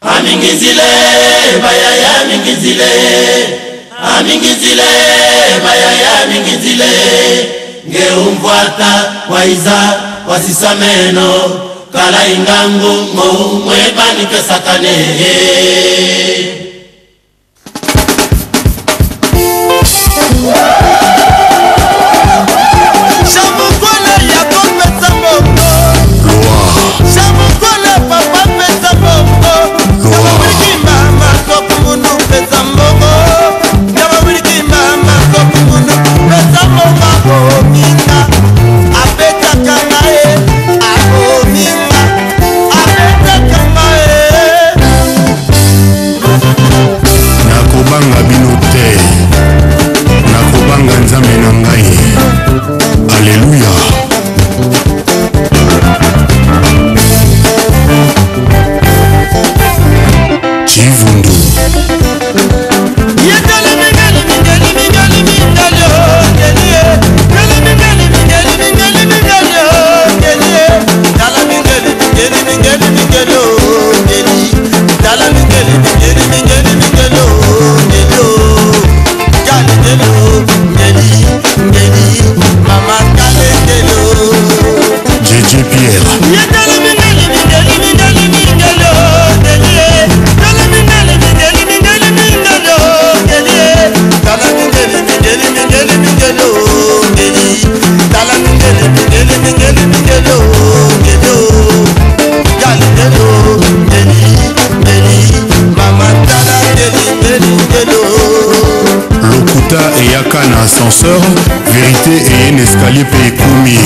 amingizile bayaya amingizile amingizile bayaya amingizile ngeumvwata waiza wasisa meno kala ingangu ngoumwebanikesakane gelin gelin gelin sœur vérité eye na escalier mpe ekomi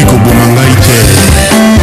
okoki koboma ngai te